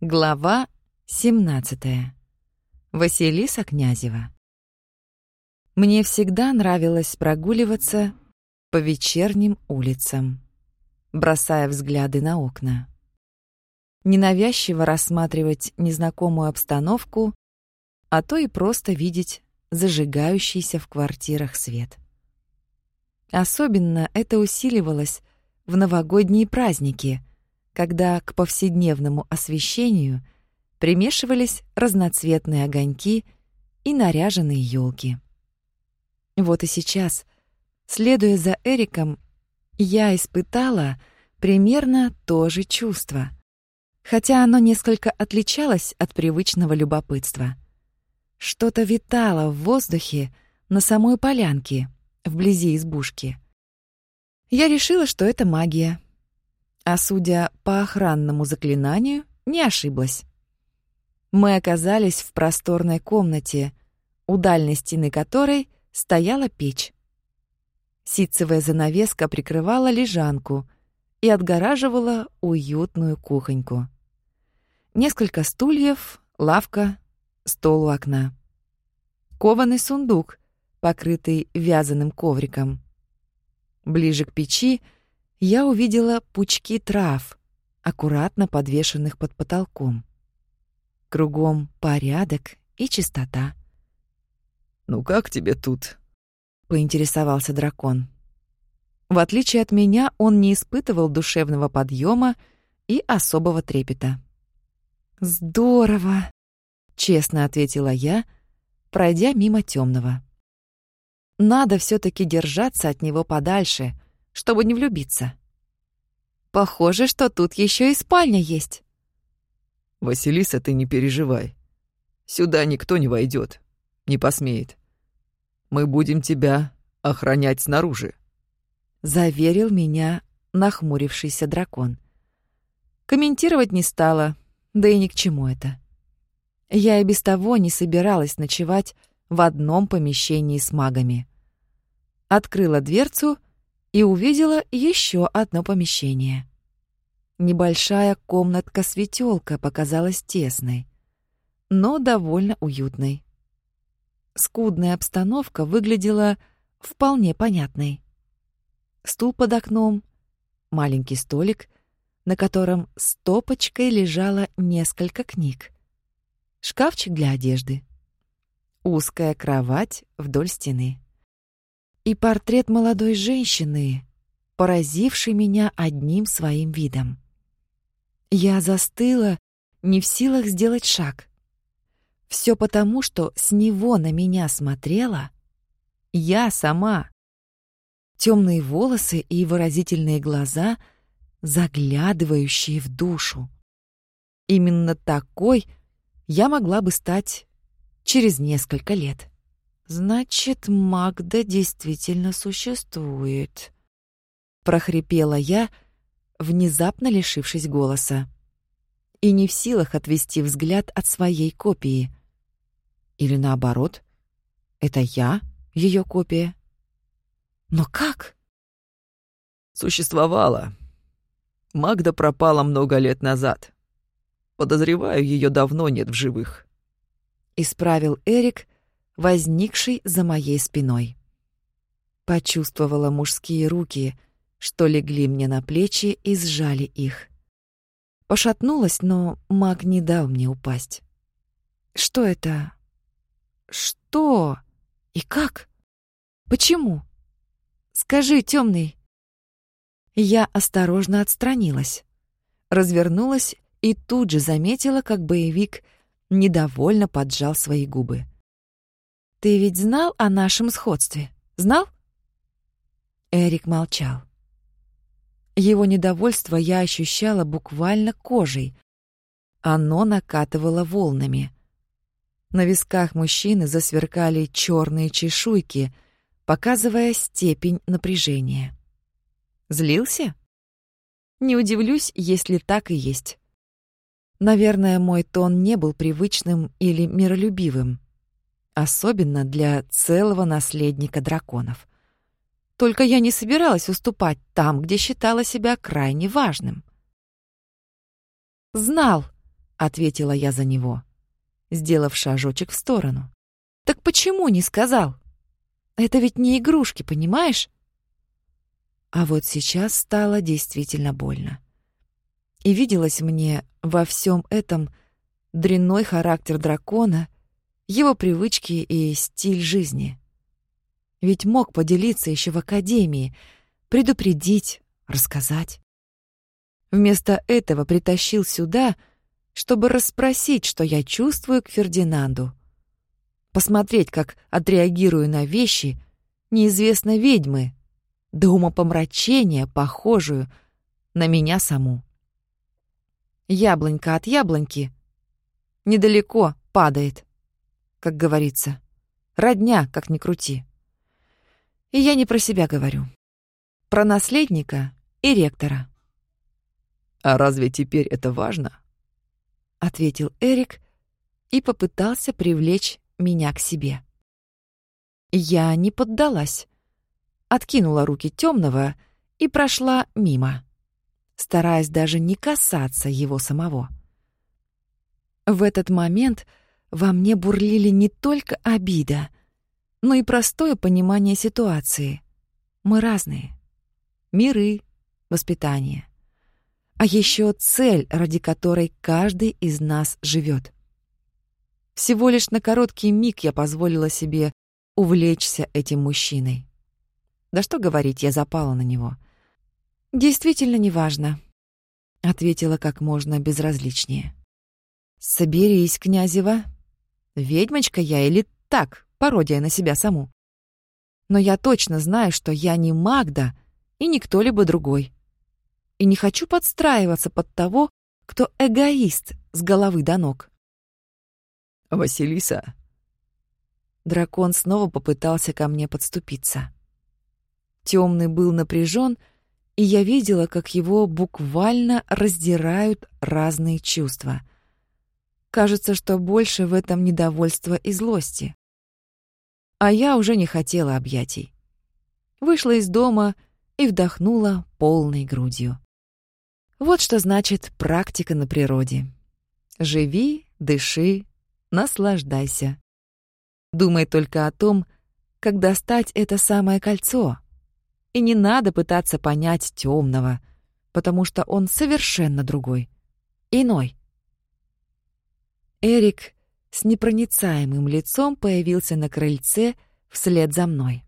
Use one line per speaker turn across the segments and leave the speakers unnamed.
Глава 17. Василиса Князева. Мне всегда нравилось прогуливаться по вечерним улицам, бросая взгляды на окна. Ненавязчиво рассматривать незнакомую обстановку, а то и просто видеть зажигающийся в квартирах свет. Особенно это усиливалось в новогодние праздники — когда к повседневному освещению примешивались разноцветные огоньки и наряженные елки. Вот и сейчас, следуя за Эриком, я испытала примерно то же чувство, хотя оно несколько отличалось от привычного любопытства. Что-то витало в воздухе на самой полянке, вблизи избушки. Я решила, что это магия — а судя по охранному заклинанию, не ошиблась. Мы оказались в просторной комнате, у дальней стены которой стояла печь. Ситцевая занавеска прикрывала лежанку и отгораживала уютную кухоньку. Несколько стульев, лавка, стол у окна. Кованый сундук, покрытый вязаным ковриком. Ближе к печи — я увидела пучки трав, аккуратно подвешенных под потолком. Кругом порядок и чистота.
«Ну как тебе тут?»
— поинтересовался дракон. В отличие от меня, он не испытывал душевного подъема и особого трепета. «Здорово!» — честно ответила я, пройдя мимо темного. «Надо все таки держаться от него подальше», — чтобы не влюбиться. Похоже, что тут еще и спальня есть.
Василиса, ты не переживай. Сюда никто не войдет, не посмеет. Мы будем тебя охранять снаружи.
Заверил меня нахмурившийся дракон. Комментировать не стала, да и ни к чему это. Я и без того не собиралась ночевать в одном помещении с магами. Открыла дверцу и увидела еще одно помещение. Небольшая комнатка-светелка показалась тесной, но довольно уютной. Скудная обстановка выглядела вполне понятной. Стул под окном, маленький столик, на котором стопочкой лежало несколько книг, шкафчик для одежды, узкая кровать вдоль стены и портрет молодой женщины, поразивший меня одним своим видом. Я застыла, не в силах сделать шаг. Все потому, что с него на меня смотрела я сама. Темные волосы и выразительные глаза, заглядывающие в душу. Именно такой я могла бы стать через несколько лет. Значит, Магда действительно существует, прохрипела я, внезапно лишившись голоса. И не в силах отвести взгляд от своей копии. Или наоборот, это я, ее копия. Но как?
Существовала. Магда пропала много лет назад. Подозреваю, ее давно нет в живых.
Исправил Эрик, возникший за моей спиной. Почувствовала мужские руки, что легли мне на плечи и сжали их. Пошатнулась, но маг не дал мне упасть. Что это? Что? И как? Почему? Скажи, темный. Я осторожно отстранилась, развернулась и тут же заметила, как боевик недовольно поджал свои губы. Ты ведь знал о нашем сходстве? Знал? Эрик молчал. Его недовольство я ощущала буквально кожей. Оно накатывало волнами. На висках мужчины засверкали черные чешуйки, показывая степень напряжения. Злился? Не удивлюсь, если так и есть. Наверное, мой тон не был привычным или миролюбивым особенно для целого наследника драконов. Только я не собиралась уступать там, где считала себя крайне важным. «Знал», ответила я за него, сделав шажочек в сторону. Так почему не сказал? Это ведь не игрушки, понимаешь? А вот сейчас стало действительно больно. И виделось мне во всем этом дрянной характер дракона, его привычки и стиль жизни. Ведь мог поделиться еще в академии, предупредить, рассказать. Вместо этого притащил сюда, чтобы расспросить, что я чувствую к Фердинанду. Посмотреть, как отреагирую на вещи неизвестной ведьмы, до умопомрачения, похожую на меня саму. Яблонька от яблоньки недалеко падает, как говорится. Родня, как ни крути. И я не про себя говорю. Про наследника и ректора.
«А разве теперь это важно?»
— ответил Эрик и попытался привлечь меня к себе. Я не поддалась. Откинула руки темного и прошла мимо, стараясь даже не касаться его самого. В этот момент во мне бурлили не только обида, но и простое понимание ситуации. Мы разные. Миры, воспитание. А еще цель, ради которой каждый из нас живет. Всего лишь на короткий миг я позволила себе увлечься этим мужчиной. Да что говорить, я запала на него. «Действительно неважно», — ответила как можно безразличнее. «Соберись, Князева. Ведьмочка я или так, пародия на себя саму. Но я точно знаю, что я не Магда и не кто-либо другой. И не хочу подстраиваться под того, кто эгоист с головы до ног.
«Василиса!»
Дракон снова попытался ко мне подступиться. Темный был напряжен, и я видела, как его буквально раздирают разные чувства. Кажется, что больше в этом недовольства и злости. А я уже не хотела объятий. Вышла из дома и вдохнула полной грудью. Вот что значит практика на природе. Живи, дыши, наслаждайся. Думай только о том, как достать это самое кольцо. И не надо пытаться понять темного, потому что он совершенно другой, иной. Эрик с непроницаемым лицом появился на крыльце вслед за мной.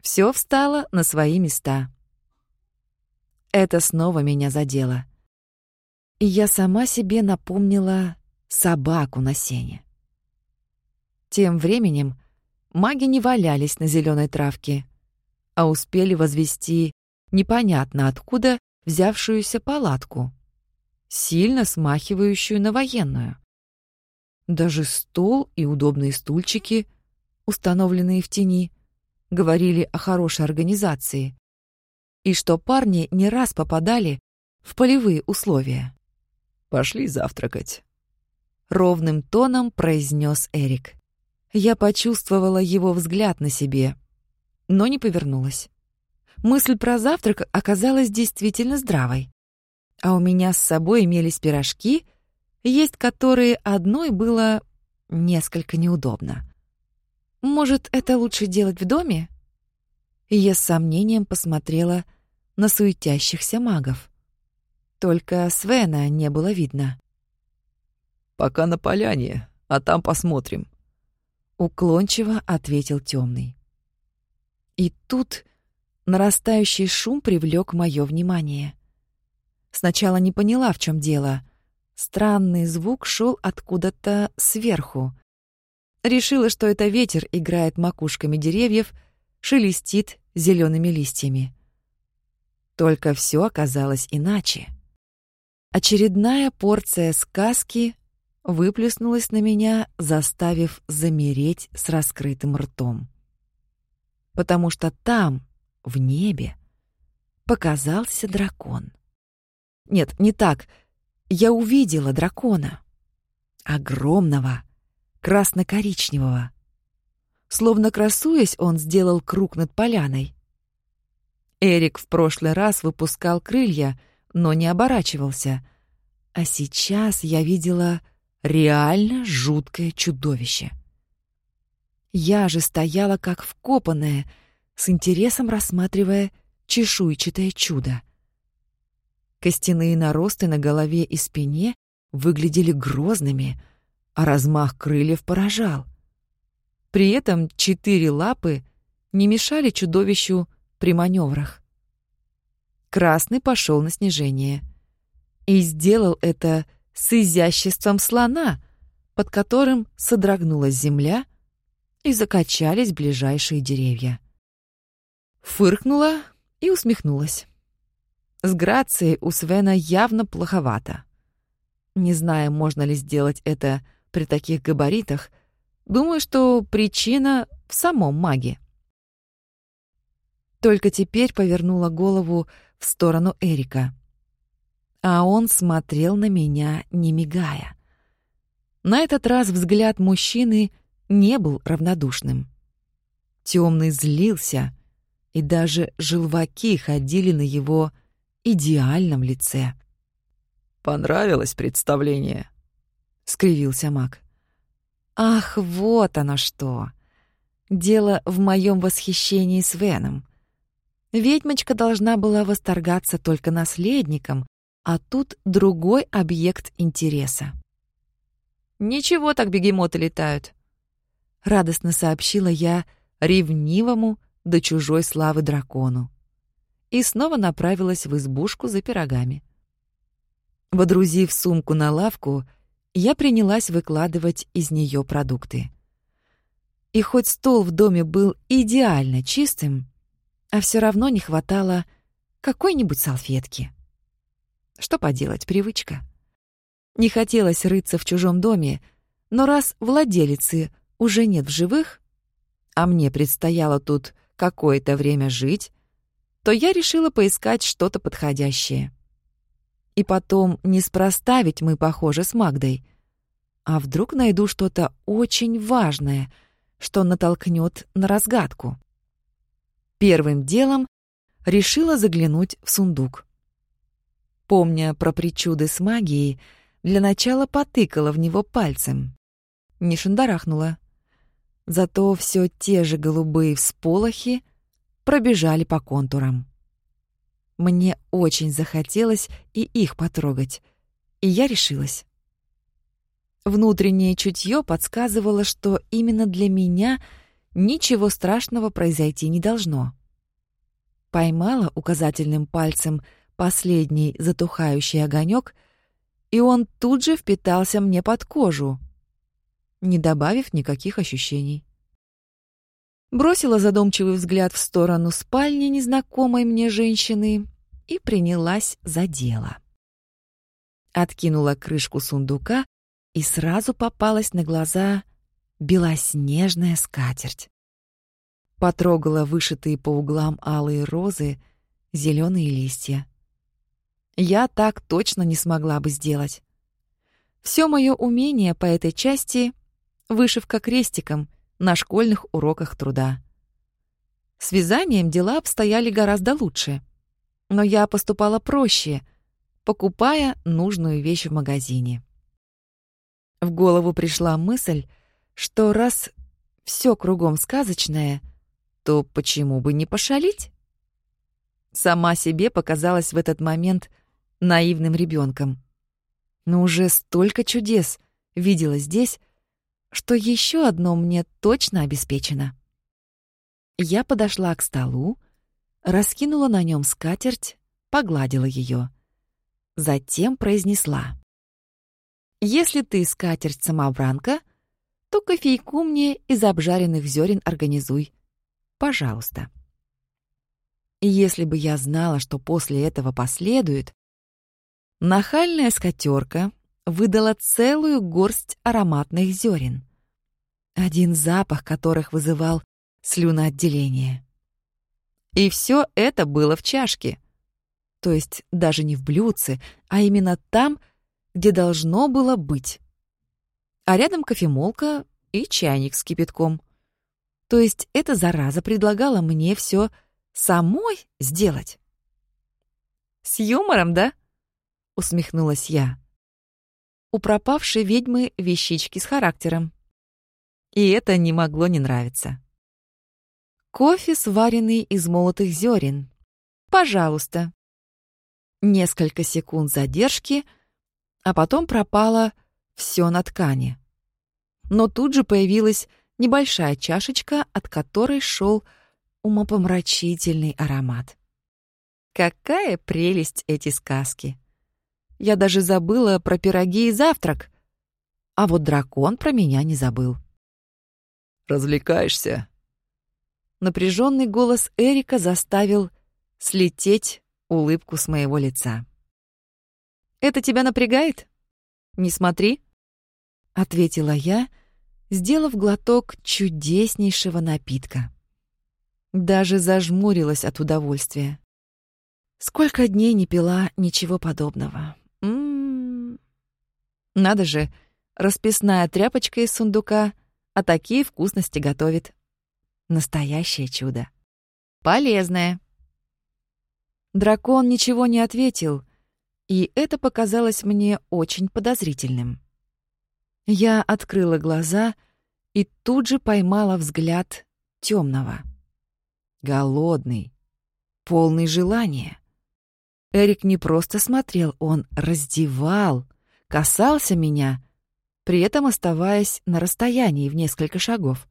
Все встало на свои места. Это снова меня задело. И я сама себе напомнила собаку на сене. Тем временем маги не валялись на зеленой травке, а успели возвести непонятно откуда взявшуюся палатку, сильно смахивающую на военную. Даже стол и удобные стульчики, установленные в тени, говорили о хорошей организации и что парни не раз попадали в полевые условия.
«Пошли завтракать», —
ровным тоном произнес Эрик. Я почувствовала его взгляд на себе, но не повернулась. Мысль про завтрак оказалась действительно здравой. А у меня с собой имелись пирожки, есть которые одной было несколько неудобно. Может, это лучше делать в доме? И я с сомнением посмотрела на суетящихся магов. Только Свена не было видно.
«Пока на поляне, а там посмотрим»,
уклончиво ответил темный. И тут нарастающий шум привлек мое внимание. Сначала не поняла, в чем дело. Странный звук шел откуда-то сверху. Решила, что это ветер играет макушками деревьев, шелестит зелеными листьями. Только все оказалось иначе. Очередная порция сказки выплеснулась на меня, заставив замереть с раскрытым ртом. Потому что там, в небе, показался дракон. Нет, не так. Я увидела дракона. Огромного, красно-коричневого. Словно красуясь, он сделал круг над поляной. Эрик в прошлый раз выпускал крылья, но не оборачивался — А сейчас я видела реально жуткое чудовище. Я же стояла как вкопанная, с интересом рассматривая чешуйчатое чудо. Костяные наросты на голове и спине выглядели грозными, а размах крыльев поражал. При этом четыре лапы не мешали чудовищу при маневрах. Красный пошел на снижение. И сделал это с изяществом слона, под которым содрогнулась земля и закачались ближайшие деревья. Фыркнула и усмехнулась. С грацией у Свена явно плоховато. Не знаю, можно ли сделать это при таких габаритах, думаю, что причина в самом маге. Только теперь повернула голову в сторону Эрика. А он смотрел на меня, не мигая. На этот раз взгляд мужчины не был равнодушным. Темный злился, и даже желваки ходили на его идеальном лице.
«Понравилось представление?» — скривился маг.
«Ах, вот оно что! Дело в моем восхищении с Веном. Ведьмочка должна была восторгаться только наследником, а тут другой объект интереса. «Ничего так бегемоты летают», — радостно сообщила я ревнивому до чужой славы дракону и снова направилась в избушку за пирогами. Водрузив сумку на лавку, я принялась выкладывать из нее продукты. И хоть стол в доме был идеально чистым, а все равно не хватало какой-нибудь салфетки. Что поделать, привычка. Не хотелось рыться в чужом доме, но раз владелицы уже нет в живых, а мне предстояло тут какое-то время жить, то я решила поискать что-то подходящее. И потом, неспроста ведь мы похожи с Магдой. А вдруг найду что-то очень важное, что натолкнет на разгадку? Первым делом решила заглянуть в сундук. Помня про причуды с магией, для начала потыкала в него пальцем. Не шандарахнула. Зато все те же голубые всполохи пробежали по контурам. Мне очень захотелось и их потрогать, и я решилась. Внутреннее чутье подсказывало, что именно для меня ничего страшного произойти не должно. Поймала указательным пальцем последний затухающий огонек, и он тут же впитался мне под кожу, не добавив никаких ощущений бросила задумчивый взгляд в сторону спальни незнакомой мне женщины и принялась за дело. Откинула крышку сундука и сразу попалась на глаза белоснежная скатерть. Потрогала вышитые по углам алые розы, зеленые листья. Я так точно не смогла бы сделать. Все мое умение по этой части — вышивка крестиком — на школьных уроках труда. С вязанием дела обстояли гораздо лучше. Но я поступала проще, покупая нужную вещь в магазине. В голову пришла мысль, что раз все кругом сказочное, то почему бы не пошалить? Сама себе показалась в этот момент наивным ребенком. Но уже столько чудес видела здесь, что еще одно мне точно обеспечено. Я подошла к столу, раскинула на нем скатерть, погладила ее. Затем произнесла. «Если ты скатерть-самобранка, то кофейку мне из обжаренных зерен организуй. Пожалуйста». если бы я знала, что после этого последует, нахальная скатерка выдала целую горсть ароматных зерен, один запах которых вызывал слюноотделение. И все это было в чашке. То есть даже не в блюдце, а именно там, где должно было быть. А рядом кофемолка и чайник с кипятком. То есть эта зараза предлагала мне все самой сделать. «С юмором, да?» — усмехнулась я. У пропавшей ведьмы вещички с характером. И это не могло не нравиться. Кофе, сваренный из молотых зерен. Пожалуйста. Несколько секунд задержки, а потом пропало все на ткани. Но тут же появилась небольшая чашечка, от которой шел умопомрачительный аромат. Какая прелесть эти сказки! Я даже забыла про пироги и завтрак, а вот дракон про меня не забыл.
«Развлекаешься?»
Напряженный голос Эрика заставил слететь улыбку с моего лица. «Это тебя напрягает? Не смотри», — ответила я, сделав глоток чудеснейшего напитка. Даже зажмурилась от удовольствия. Сколько дней не пила ничего подобного. Надо же, расписная тряпочка из сундука, а такие вкусности готовит. Настоящее чудо. Полезное. Дракон ничего не ответил, и это показалось мне очень подозрительным. Я открыла глаза и тут же поймала взгляд темного, Голодный, полный желания. Эрик не просто смотрел, он раздевал, касался меня, при этом оставаясь на расстоянии в несколько шагов.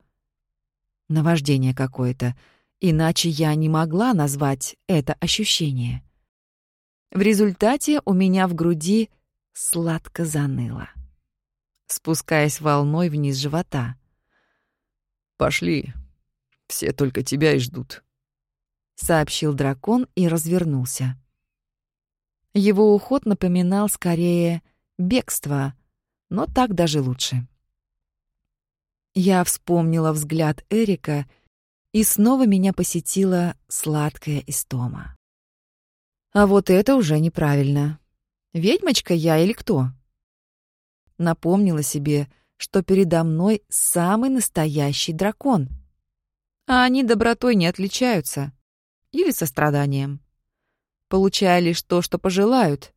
Наваждение какое-то, иначе я не могла назвать это ощущение. В результате у меня в груди сладко заныло, спускаясь волной вниз живота.
«Пошли, все только тебя и ждут», —
сообщил дракон и развернулся. Его уход напоминал скорее бегство, но так даже лучше. Я вспомнила взгляд Эрика, и снова меня посетила сладкая истома. А вот это уже неправильно. Ведьмочка я или кто? Напомнила себе, что передо мной самый настоящий дракон. А они добротой не отличаются. Или состраданием получая лишь то, что пожелают.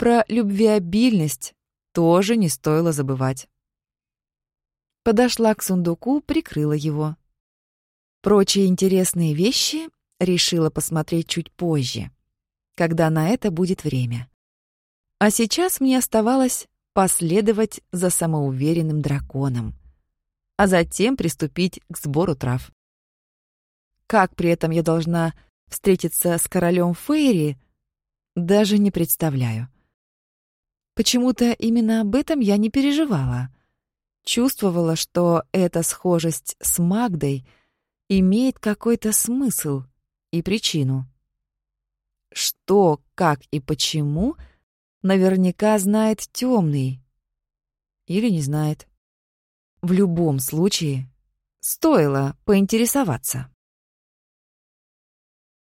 Про любвеобильность тоже не стоило забывать. Подошла к сундуку, прикрыла его. Прочие интересные вещи решила посмотреть чуть позже, когда на это будет время. А сейчас мне оставалось последовать за самоуверенным драконом, а затем приступить к сбору трав. Как при этом я должна встретиться с королем Фейри, даже не представляю. Почему-то именно об этом я не переживала. Чувствовала, что эта схожесть с Магдой имеет какой-то смысл и причину. Что, как и почему, наверняка знает темный. Или не знает. В любом случае, стоило поинтересоваться.